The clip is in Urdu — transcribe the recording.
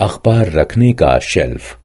اخبار رکھنے کا شیلف۔